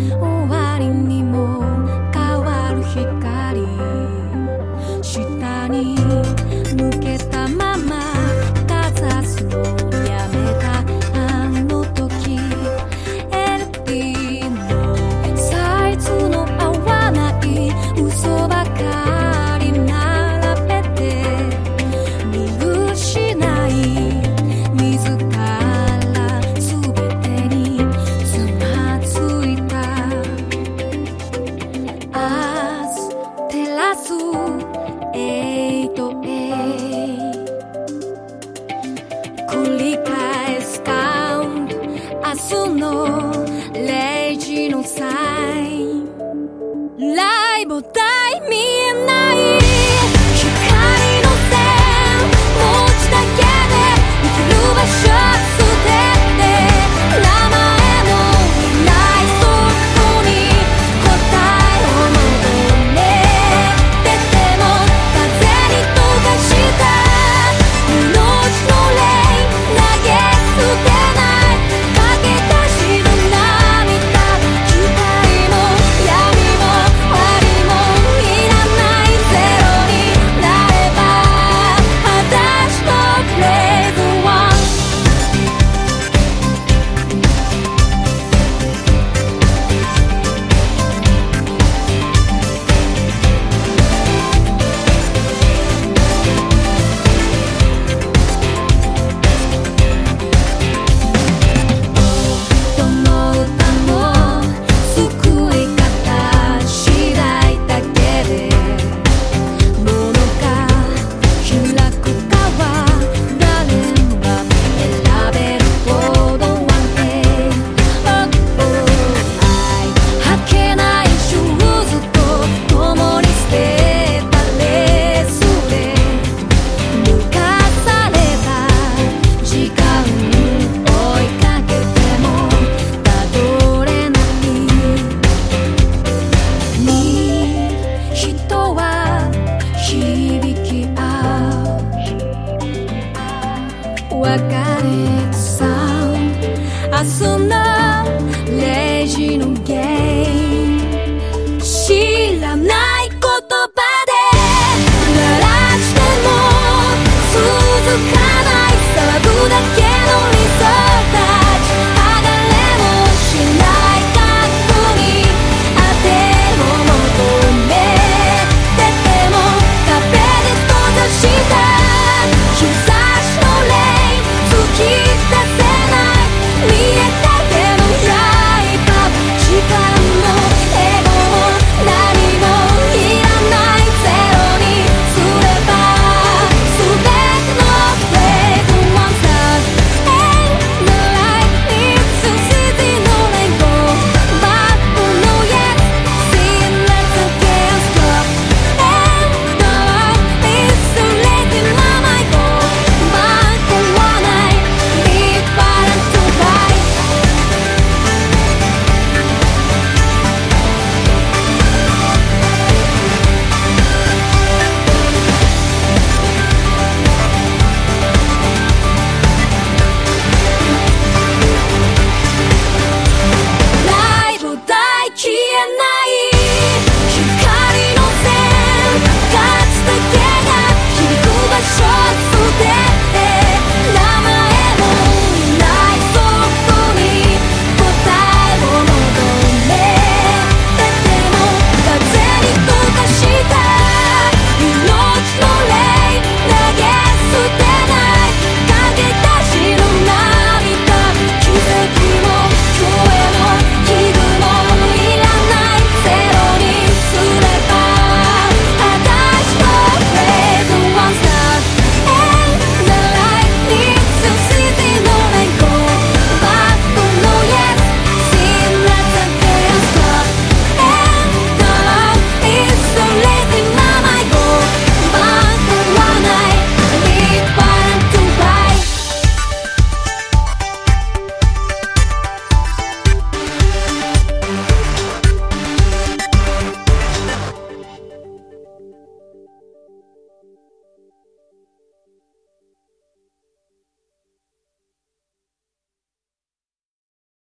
Ooh. Collica è scout, assuno, leggi non sai. Lai botai minna. corazón